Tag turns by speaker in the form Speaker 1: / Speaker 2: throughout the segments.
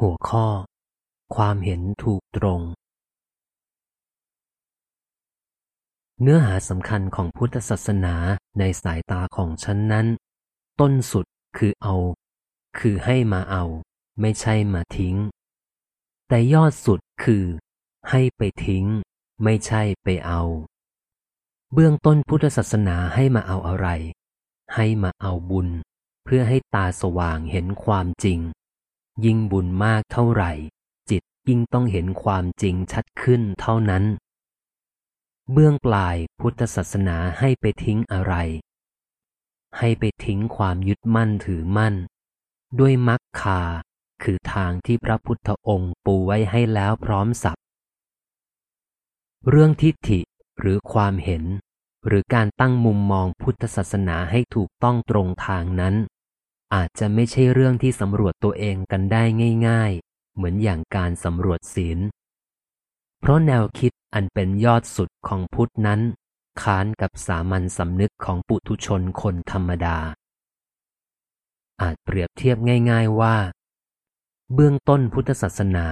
Speaker 1: หัวข้อ ความเห็นถูกตรง เนื้อหาสำคัญของพุทธศาสนาในสายตาของฉันนั้น ต้นสุดคือเอา คือให้มาเอา ไม่ใช่มาทิ้ง แต่ยอดสุดคือ ให้ไปทิ้ง ไม่ใช่ไปเอา เบื้องต้นพุทธศาสนาให้มาเอาอะไร ให้มาเอาบุญ เพื่อให้ตาสว่างเห็นความจริง ยิ่งบุญมากเท่าไหร่ จิตยิ่งต้องเห็นความจริงชัดขึ้นเท่านั้น เบื้องปลายพุทธศาสนาให้ไปทิ้งอะไร ให้ไปทิ้งความยึดมั่นถือมั่น ด้วยมรรคาคือทางที่พระพุทธองค์ปูไว้ให้แล้วพร้อมสับเรื่องทิฏฐิหรือความเห็น หรือการตั้งมุมมองพุทธศาสนาให้ถูกต้องตรงทางนั้น อาจจะไม่ใช่เรื่องที่สำรวจตัวเองกันได้ง่าย ๆ เหมือนอย่างการสำรวจศีล เพราะแนวคิดอันเป็นยอดสุดของพุทธนั้น ค้านกับสามัญสำนึกของปุถุชนคนธรรมดา อาจเปรียบเทียบง่าย ๆว่า เบื้องต้นพุทธศาสนา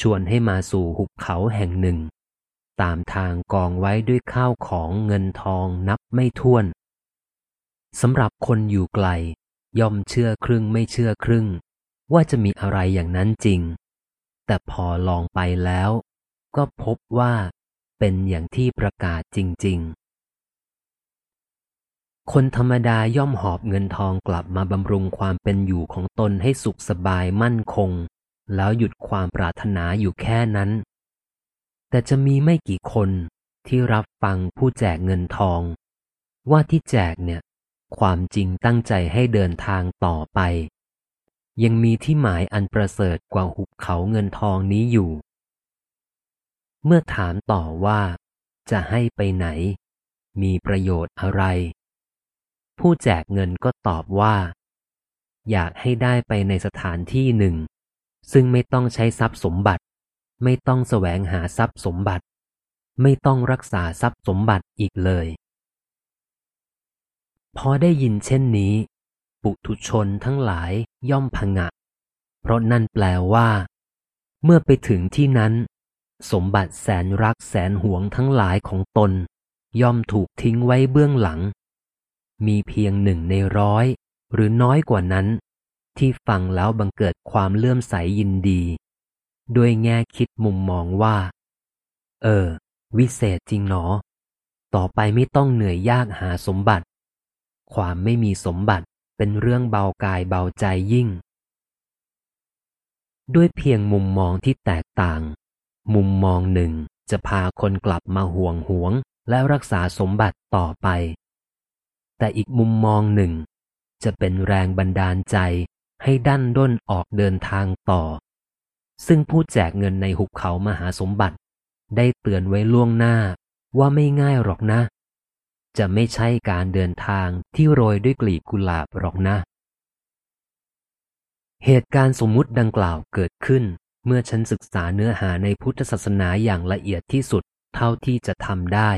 Speaker 1: ชวนให้มาสู่หุบเขาแห่งหนึ่ง ตามทางกองไว้ด้วยข้าวของเงินทองนับไม่ถ้วนสำหรับคนอยู่ไกล ย่อมเชื่อครึ่งไม่เชื่อครึ่ง ว่าจะมีอะไรอย่างนั้นจริง แต่พอลองไปแล้ว ก็พบว่าเป็นอย่างที่ประกาศจริง ๆ คนธรรมดาย่อมหอบเงินทองกลับมาบำรุงความเป็นอยู่ของตนให้สุขสบายมั่นคง แล้วหยุดความปรารถนาอยู่แค่นั้น แต่จะมีไม่กี่คนที่รับฟังผู้แจกเงินทอง ว่าที่แจกเนี่ย ความจริงตั้งใจให้เดินทางต่อไป ยังมีที่หมายอันประเสริฐกว่าหุบเขาเงินทองนี้อยู่ เมื่อถามต่อว่า จะให้ไปไหน มีประโยชน์อะไร ผู้แจกเงินก็ตอบว่า อยากให้ได้ไปในสถานที่หนึ่ง ซึ่งไม่ต้องใช้ทรัพย์สมบัติ ไม่ต้องแสวงหาทรัพย์สมบัติ ไม่ต้องรักษาทรัพย์สมบัติอีกเลย พอได้ยินเช่นนี้ ปุถุชนทั้งหลายย่อมพงะ เพราะนั่นแปลว่า เมื่อไปถึงที่นั้น สมบัติแสนรักแสนหวงทั้งหลายของตน ย่อมถูกทิ้งไว้เบื้องหลัง มีเพียงหนึ่งในร้อย หรือน้อยกว่านั้น ที่ฟังแล้วบังเกิดความเลื่อมใสยินดีด้วยแง่คิดมุมมองว่า เออ วิเศษจริงหนอ ต่อไปไม่ต้องเหนื่อยยากหาสมบัติ ความไม่มีสมบัติเป็นเรื่องเบากายเบาใจยิ่ง ด้วยเพียงมุมมองที่แตกต่าง มุมมองหนึ่งจะพาคนกลับมาห่วงหวงและรักษาสมบัติต่อไป แต่อีกมุมมองหนึ่ง จะเป็นแรงบันดาลใจให้ดันด้นออกเดินทางต่อ ซึ่งผู้แจกเงินในหุบเขามหาสมบัติ ได้เตือนไว้ล่วงหน้าว่าไม่ง่ายหรอกนะ จะไม่ใช่การเดินทางที่โรยด้วยกลีบกุหลาบหรอกนะ เหตุการณ์สมมุติดังกล่าวเกิดขึ้น เมื่อฉันศึกษาเนื้อหาในพุทธศาสนาอย่างละเอียดที่สุดเท่าที่จะทำได้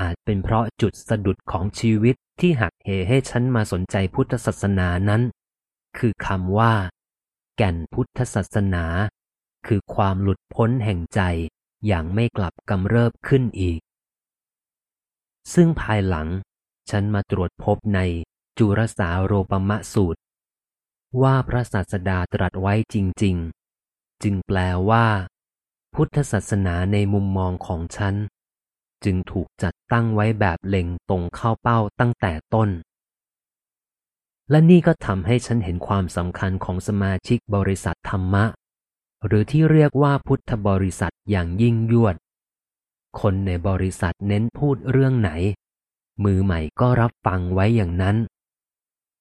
Speaker 1: อาจเป็นเพราะจุดสะดุดของชีวิตที่หักเหให้ฉันมาสนใจพุทธศาสนานั้น คือคำว่า แก่นพุทธศาสนา คือความหลุดพ้นแห่งใจอย่างไม่กลับกำเริบขึ้นอีก ซึ่งภายหลังฉันมาตรวจพบในจุรสาโรปมะสูตร ว่าพระศาสดาตรัสไว้จริง ๆ จึงแปลว่า พุทธศาสนาในมุมมองของฉัน จึงถูกจัดตั้งไว้แบบเล็งตรงเข้าเป้าตั้งแต่ต้น และนี่ก็ทำให้ฉันเห็นความสำคัญของสมาชิกบริษัทธรรมะ หรือที่เรียกว่าพุทธบริษัทอย่างยิ่งยวด คนในบริษัทเน้นพูดเรื่องไหน มือใหม่ก็รับฟังไว้อย่างนั้น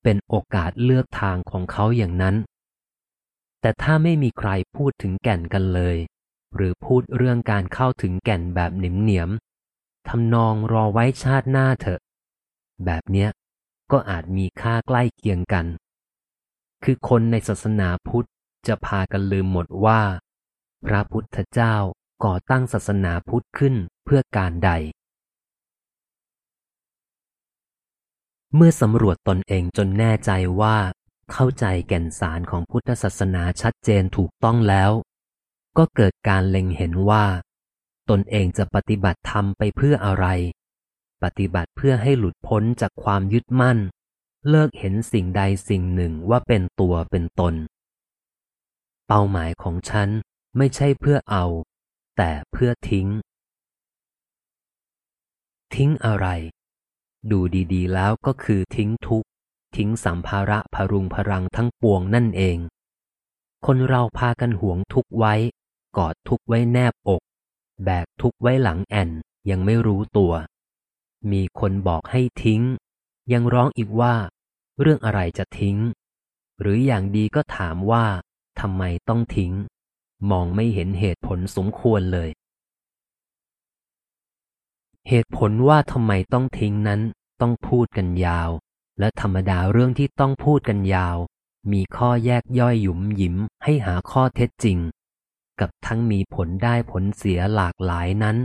Speaker 1: เป็นโอกาสเลือกทางของเขาอย่างนั้น แต่ถ้าไม่มีใครพูดถึงแก่นกันเลย หรือพูดเรื่องการเข้าถึงแก่นแบบหนิมเหนียมทำนองรอไว้ชาติหน้าเถอะ แบบเนี้ยก็อาจมีค่าใกล้เคียงกัน คือคนในศาสนาพุทธจะพากันลืมหมดว่า พระพุทธเจ้า ก่อตั้งศาสนาพุทธขึ้นเพื่อการใด เมื่อสำรวจตนเองจนแน่ใจว่า เข้าใจแก่นสารของพุทธศาสนาชัดเจนถูกต้องแล้ว ก็เกิดการเล็งเห็นว่า ตนเองจะปฏิบัติธรรมไปเพื่ออะไร ปฏิบัติเพื่อให้หลุดพ้นจากความยึดมั่น เลิกเห็นสิ่งใดสิ่งหนึ่งว่าเป็นตัวเป็นตน เป้าหมายของฉันไม่ใช่เพื่อเอา แต่เพื่อทิ้ง ทิ้งอะไร ดูดีๆ แล้วก็คือทิ้งทุกทิ้งสัมภาระพรุงพรังทั้งปวงนั่นเอง คนเราพากันหวงทุกไว้ กอดทุกไว้แนบอก แบกทุกไว้หลังแอนยังไม่รู้ตัว มีคนบอกให้ทิ้ง ยังร้องอีกว่า เรื่องอะไรจะทิ้ง หรืออย่างดีก็ถามว่าทำไมต้องทิ้ง มองไม่เห็นเหตุผลสมควรเลย เหตุผลว่าทำไมต้องทิ้งนั้นต้องพูดกันยาว และธรรมดาเรื่องที่ต้องพูดกันยาว มีข้อแยกย่อยหยุมหยิมให้หาข้อเท็จจริง กับทั้งมีผลได้ผลเสียหลากหลายนั้น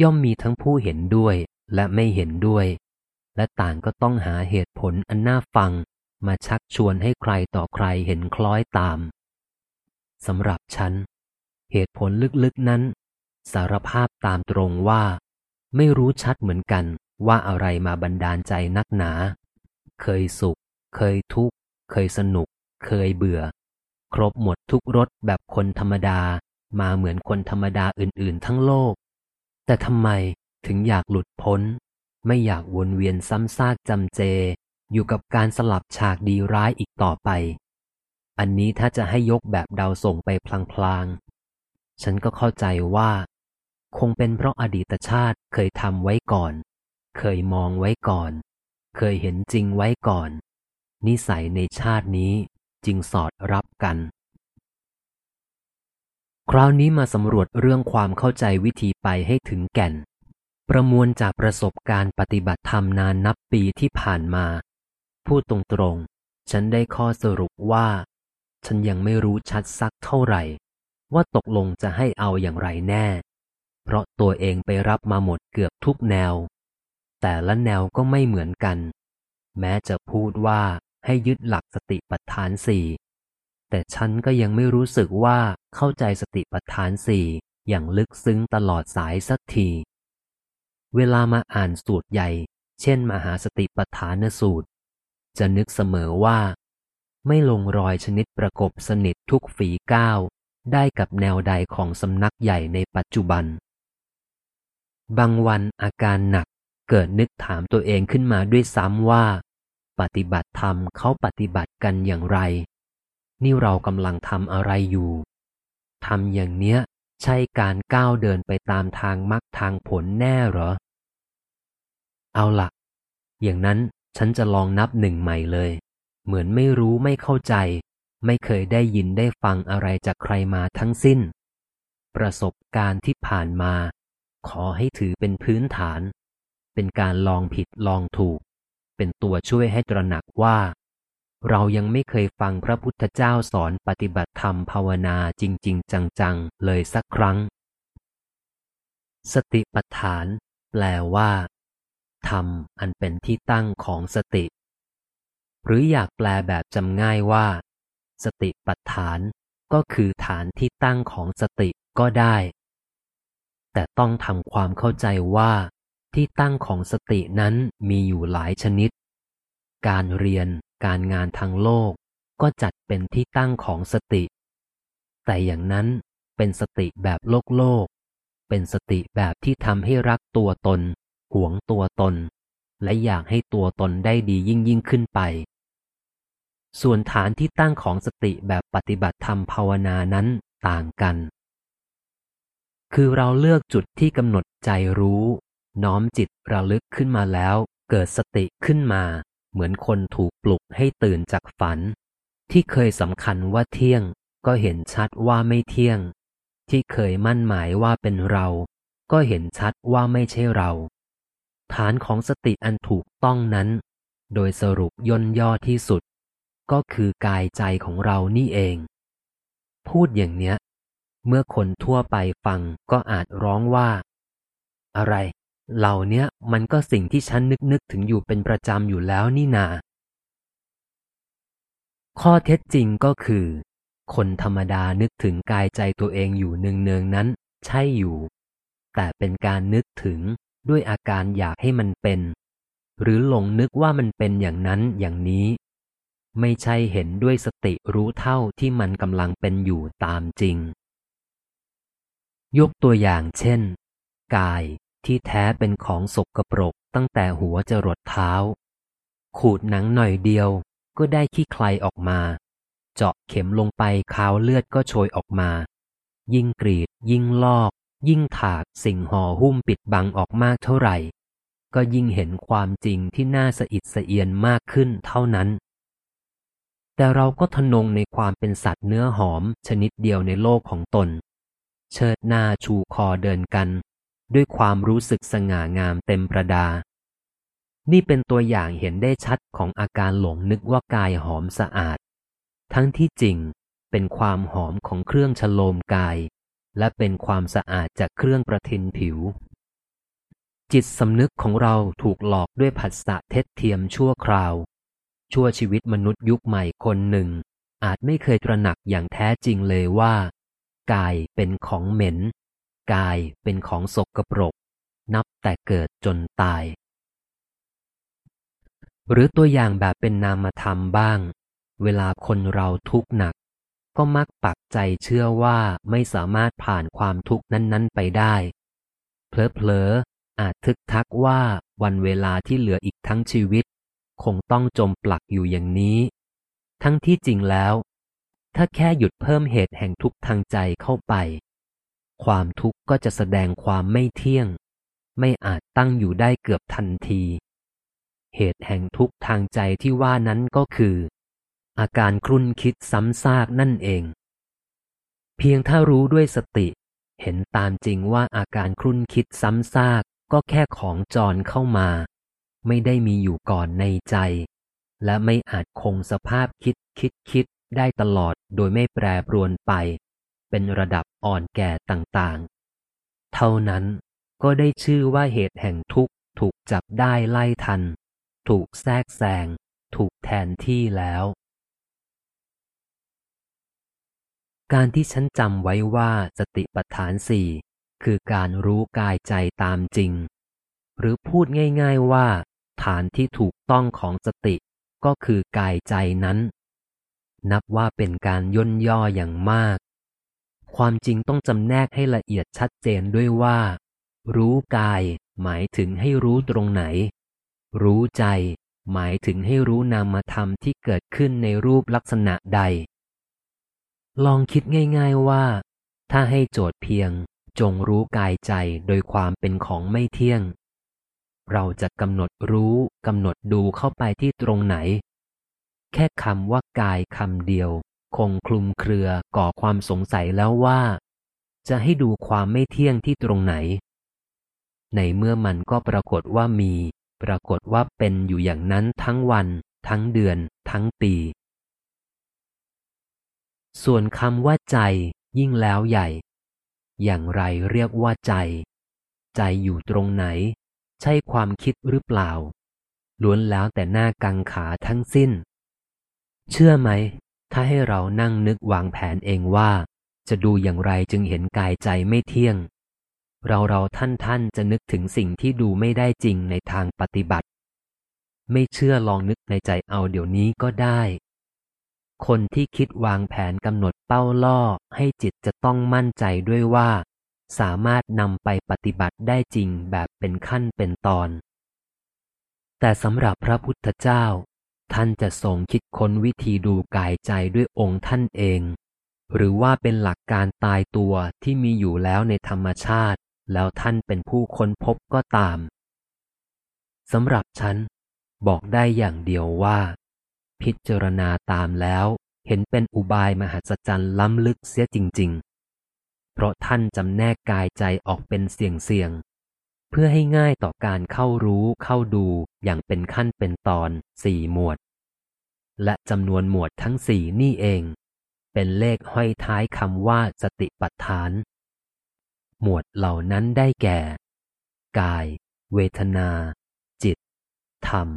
Speaker 1: ย่อมมีทั้งผู้เห็นด้วยและไม่เห็นด้วย และต่างก็ต้องหาเหตุผลอันน่าฟังมาชักชวนให้ใครต่อใครเห็นคล้อยตาม สำหรับฉัน เหตุผลลึกๆนั้น สารภาพตามตรงว่า ไม่รู้ชัดเหมือนกันว่าอะไรมาบันดาลใจนักหนา เคยสุข เคยทุกข์ เคยสนุก เคยเบื่อ ครบหมดทุกรสแบบคนธรรมดา มาเหมือนคนธรรมดาอื่นๆ ทั้งโลก แต่ทำไมถึงอยากหลุดพ้น ไม่อยากวนเวียนซ้ำซากจำเจ อยู่กับการสลับฉากดีร้ายอีกต่อไป อันนี้ถ้าจะให้ยกแบบเดาส่งไปพลางๆ ฉันก็เข้าใจว่า คงเป็นเพราะอดีตชาติเคยทำไว้ก่อน เคยมองไว้ก่อน เคยเห็นจริงไว้ก่อน นิสัยในชาตินี้จึงสอดรับกัน คราวนี้มาสำรวจเรื่องความเข้าใจวิธีไปให้ถึงแก่น ประมวลจากประสบการณ์ปฏิบัติธรรมนานนับปีที่ผ่านมา พูดตรงๆ ฉันได้ข้อสรุปว่า ฉันยังไม่รู้ชัดสักเท่าไหร่ ว่าตกลงจะให้เอาอย่างไรแน่ เพราะตัวเองไปรับมาหมดเกือบทุกแนว แต่ละแนวก็ไม่เหมือนกัน แม้จะพูดว่าให้ยึดหลักสติปัฏฐานสี่แต่ฉันก็ยังไม่รู้สึกว่าเข้าใจสติปัฏฐานสี่อย่างลึกซึ้งตลอดสายสักที เวลามาอ่านสูตรใหญ่ เช่น มหาสติปัฏฐานสูตร จะนึกเสมอว่า ไม่ลงรอยชนิดประกบสนิททุกฝีก้าว ได้กับแนวใดของสำนักใหญ่ในปัจจุบัน บางวันอาการหนักเกิดนึกถามตัวเองขึ้นมาด้วยซ้ำว่า ปฏิบัติธรรมเขาปฏิบัติกันอย่างไร นี่เรากำลังทำอะไรอยู่ทำอย่างเนี้ย ใช่การก้าวเดินไปตามทางมรรคทางผลแน่หรอ เอาละอย่างนั้นฉันจะลองนับหนึ่งใหม่เลย เหมือนไม่รู้ไม่เข้าใจ ไม่เคยได้ยินได้ฟังอะไรจากใครมาทั้งสิ้น ประสบการณ์ที่ผ่านมา ขอให้ถือเป็นพื้นฐาน เป็นการลองผิดลองถูก เป็นตัวช่วยให้ตระหนักว่า เรายังไม่เคยฟังพระพุทธเจ้าสอนปฏิบัติธรรมภาวนาจริง ๆ จัง ๆ เลยสักครั้ง สติปัฏฐาน แปลว่าธรรมอันเป็นที่ตั้งของสติ หรืออยากแปลแบบจำง่ายว่า สติปัฏฐานก็คือฐานที่ตั้งของสติก็ได้ แต่ต้องทำความเข้าใจว่าที่ตั้งของสตินั้นมีอยู่หลายชนิด การเรียนการงานทางโลกก็จัดเป็นที่ตั้งของสติ แต่อย่างนั้นเป็นสติแบบโลกโลก เป็นสติแบบที่ทำให้รักตัวตน หวงตัวตน และอยากให้ตัวตนได้ดียิ่งยิ่งขึ้นไป ส่วนฐานที่ตั้งของสติแบบปฏิบัติธรรมภาวนานั้นต่างกัน คือเราเลือกจุดที่กำหนดใจรู้ น้อมจิตระลึกขึ้นมาแล้ว เกิดสติขึ้นมา เหมือนคนถูกปลุกให้ตื่นจากฝัน ที่เคยสำคัญว่าเที่ยง ก็เห็นชัดว่าไม่เที่ยง ที่เคยมั่นหมายว่าเป็นเรา ก็เห็นชัดว่าไม่ใช่เรา ฐานของสติอันถูกต้องนั้น โดยสรุปย่นย่อที่สุด ก็คือกายใจของเรานี่เอง พูดอย่างเนี้ย เมื่อคนทั่วไปฟังก็อาจร้องว่า อะไร เหล่านี้มันก็สิ่งที่ฉันนึกนึกถึงอยู่เป็นประจำอยู่แล้วนี่นา ข้อเท็จจริงก็คือ คนธรรมดานึกถึงกายใจตัวเองอยู่เนืองๆนั้น ใช่อยู่ แต่เป็นการนึกถึง ด้วยอาการอยากให้มันเป็น หรือหลงนึกว่ามันเป็นอย่างนั้นอย่างนี้ ไม่ใช่เห็นด้วยสติรู้เท่าที่มันกำลังเป็นอยู่ตามจริง ยกตัวอย่างเช่น กายที่แท้เป็นของสกปรกตั้งแต่หัวจะรดเท้า ขูดหนังหน่อยเดียวก็ได้ขี้ใครออกมา เจาะเข็มลงไปคาวเลือดก็โชยออกมา ยิ่งกรีดยิ่งลอก ยิ่งถากสิ่งห่อหุ้มปิดบังออกมากเท่าไหร่ ก็ยิ่งเห็นความจริงที่น่าสะอิดสะเอียนมากขึ้นเท่านั้น แต่เราก็ทนงในความเป็นสัตว์เนื้อหอมชนิดเดียวในโลกของตน เชิดหน้าชูคอเดินกัน ด้วยความรู้สึกสง่างามเต็มประดา นี่เป็นตัวอย่างเห็นได้ชัดของอาการหลงนึกว่ากายหอมสะอาด ทั้งที่จริงเป็นความหอมของเครื่องฉโลมกาย และเป็นความสะอาดจากเครื่องประทินผิว จิตสำนึกของเราถูกหลอกด้วยผัสสะเท็จเทียมชั่วคราว ชั่วชีวิตมนุษย์ยุคใหม่คนหนึ่ง อาจไม่เคยตระหนักอย่างแท้จริงเลยว่า กายเป็นของเหม็น กายเป็นของสกปรก นับแต่เกิดจนตาย หรือตัวอย่างแบบเป็นนามธรรมบ้าง เวลาคนเราทุกข์หนัก ก็มักปักใจเชื่อว่าไม่สามารถผ่านความทุกข์นั้น ๆ ไปได้ เพลอๆ อาจทึกทักว่าวันเวลาที่เหลืออีกทั้งชีวิต คงต้องจมปลักอยู่อย่างนี้ ทั้งที่จริงแล้ว ถ้าแค่หยุดเพิ่มเหตุแห่งทุกข์ทางใจเข้าไป ความทุกข์ก็จะแสดงความไม่เที่ยง ไม่อาจตั้งอยู่ได้เกือบทันที เหตุแห่งทุกข์ทางใจที่ว่านั้นก็คือ อาการครุ่นคิดซ้ำซากนั่นเอง เพียงถ้ารู้ด้วยสติ เห็นตามจริงว่าอาการครุ่นคิดซ้ำซากก็แค่ของจรเข้ามา ไม่ได้มีอยู่ก่อนในใจ และไม่อาจคงสภาพคิดคิดคิดได้ตลอดโดยไม่แปรปรวนไป เป็นระดับอ่อนแก่ต่างๆ เท่านั้นก็ได้ชื่อว่าเหตุแห่งทุกข์ถูกจับได้ไล่ทัน ถูกแทรกแซง ถูกแทนที่แล้ว การที่ฉันจำไว้ว่าสติปัฏฐานสี่คือการรู้กายใจตามจริง หรือพูดง่าย ๆว่า ฐานที่ถูกต้องของสติก็คือกายใจนั้น นับว่าเป็นการย่นย่ออย่างมาก ความจริงต้องจำแนกให้ละเอียดชัดเจนด้วยว่า รู้กายหมายถึงให้รู้ตรงไหน รู้ใจหมายถึงให้รู้นามธรรมที่เกิดขึ้นในรูปลักษณะใด ลองคิดง่าย ๆว่า ถ้าให้โจทย์เพียง จงรู้กายใจโดยความเป็นของไม่เที่ยง เราจะกำหนดรู้กำหนดดูเข้าไปที่ตรงไหน แค่คำว่ากายคำเดียว คงคลุมเครือก่อความสงสัยแล้วว่า จะให้ดูความไม่เที่ยงที่ตรงไหน ในเมื่อมันก็ปรากฏว่ามี ปรากฏว่าเป็นอยู่อย่างนั้นทั้งวัน ทั้งเดือน ทั้งปี ส่วนคำว่าใจยิ่งแล้วใหญ่ อย่างไรเรียกว่าใจ ใจอยู่ตรงไหน ใช่ความคิดหรือเปล่า ล้วนแล้วแต่หน้ากังขาทั้งสิ้น เชื่อไหม ถ้าให้เรานั่งนึกวางแผนเองว่า จะดูอย่างไรจึงเห็นกายใจไม่เที่ยง เราเราท่านท่านจะนึกถึงสิ่งที่ดูไม่ได้จริงในทางปฏิบัติ ไม่เชื่อลองนึกในใจเอาเดี๋ยวนี้ก็ได้ คนที่คิดวางแผนกำหนดเป้าล่อ ให้จิตจะต้องมั่นใจด้วยว่า สามารถนำไปปฏิบัติได้จริงแบบเป็นขั้นเป็นตอน แต่สำหรับพระพุทธเจ้า ท่านจะทรงคิดค้นวิธีดูกายใจด้วยองค์ท่านเอง หรือว่าเป็นหลักการตายตัวที่มีอยู่แล้วในธรรมชาติ แล้วท่านเป็นผู้ค้นพบก็ตามสำหรับฉัน บอกได้อย่างเดียวว่า พิจารณาตามแล้ว เห็นเป็นอุบายมหัศจรรย์ล้ำลึกเสียจริง ๆ เพราะท่านจำแนกกายใจออกเป็นเสี่ยงๆเพื่อให้ง่ายต่อการเข้ารู้เข้าดูอย่างเป็นขั้นเป็นตอนสี่หมวด และจำนวนหมวดทั้งสี่นี่เอง เป็นเลขห้อยท้ายคำว่าสติปัฏฐาน หมวดเหล่านั้นได้แก่ กาย เวทนา จิต ธรรม